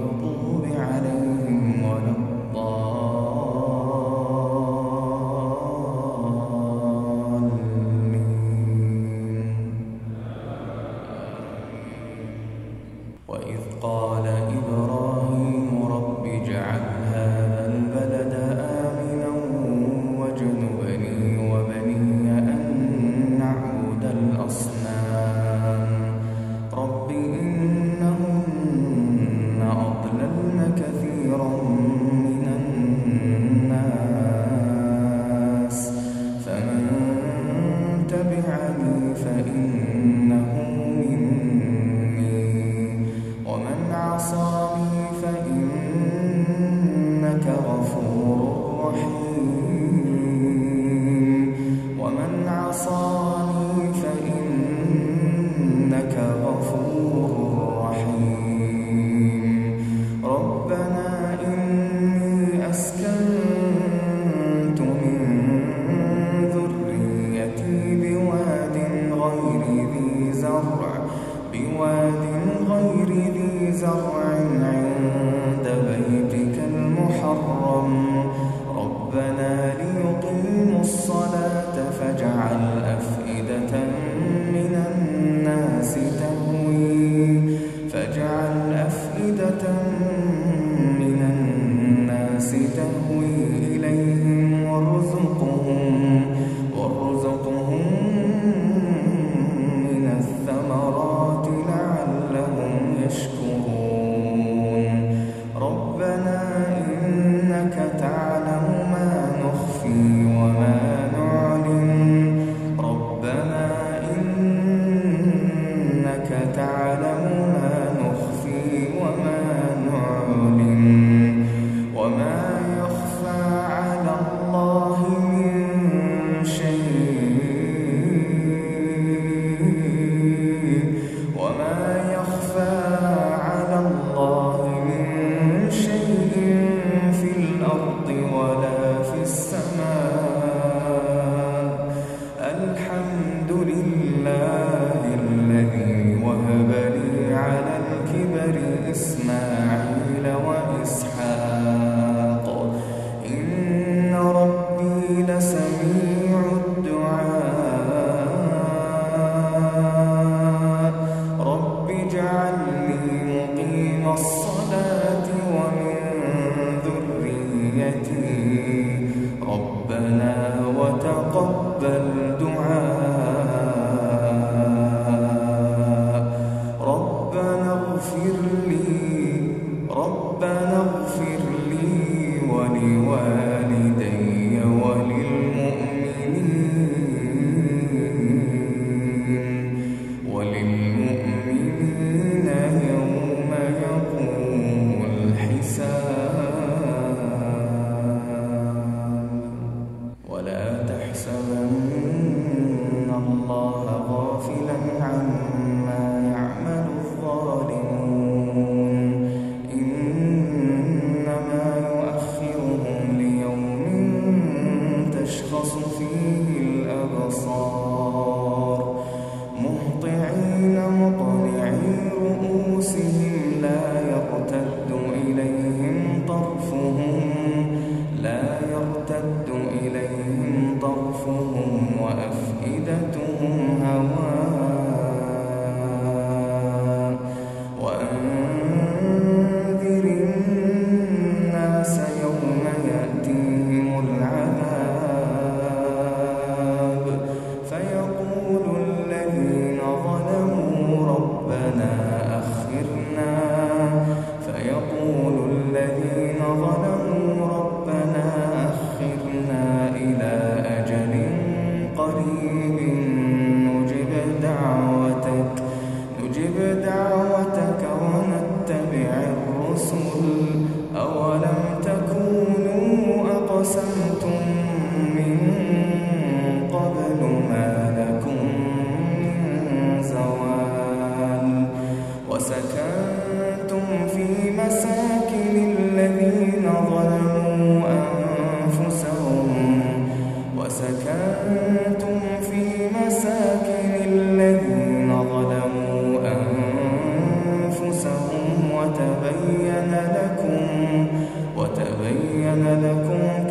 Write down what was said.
غير المغضوب عصاني فإنك غفور رحيم. ربنا إني أسكنت من ذريتي بواد غير ذي زرع بواد غير ذي زرع عند بيتك المحرم. ربنا ليقيموا الصلاة فاجعل أفئدة من الناس تهوي. فاجعل أفئدة من وتبين لكم وتبين لكم